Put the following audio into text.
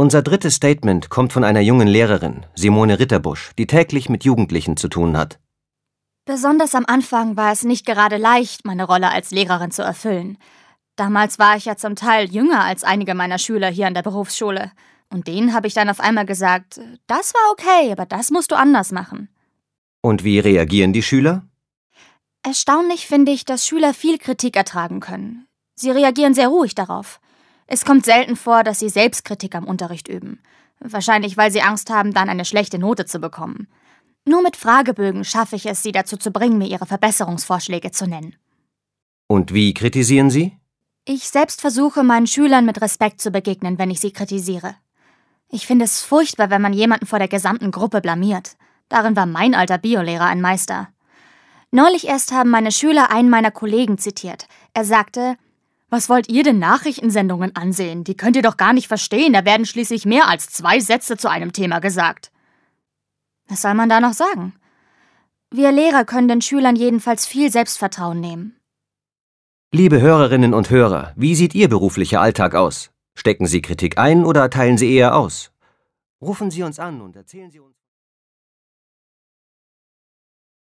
Unser drittes Statement kommt von einer jungen Lehrerin, Simone Ritterbusch, die täglich mit Jugendlichen zu tun hat. Besonders am Anfang war es nicht gerade leicht, meine Rolle als Lehrerin zu erfüllen. Damals war ich ja zum Teil jünger als einige meiner Schüler hier an der Berufsschule. Und denen habe ich dann auf einmal gesagt, das war okay, aber das musst du anders machen. Und wie reagieren die Schüler? Erstaunlich finde ich, dass Schüler viel Kritik ertragen können. Sie reagieren sehr ruhig darauf. Es kommt selten vor, dass sie Selbstkritik am Unterricht üben. Wahrscheinlich, weil sie Angst haben, dann eine schlechte Note zu bekommen. Nur mit Fragebögen schaffe ich es, sie dazu zu bringen, mir ihre Verbesserungsvorschläge zu nennen. Und wie kritisieren Sie? Ich selbst versuche, meinen Schülern mit Respekt zu begegnen, wenn ich sie kritisiere. Ich finde es furchtbar, wenn man jemanden vor der gesamten Gruppe blamiert. Darin war mein alter Biolehrer ein Meister. Neulich erst haben meine Schüler einen meiner Kollegen zitiert. Er sagte, was wollt ihr denn Nachrichtensendungen ansehen? Die könnt ihr doch gar nicht verstehen, da werden schließlich mehr als zwei Sätze zu einem Thema gesagt. Was soll man da noch sagen? Wir Lehrer können den Schülern jedenfalls viel Selbstvertrauen nehmen. Liebe Hörerinnen und Hörer, wie sieht Ihr beruflicher Alltag aus? Stecken Sie Kritik ein oder teilen Sie eher aus? Rufen Sie uns an und erzählen Sie uns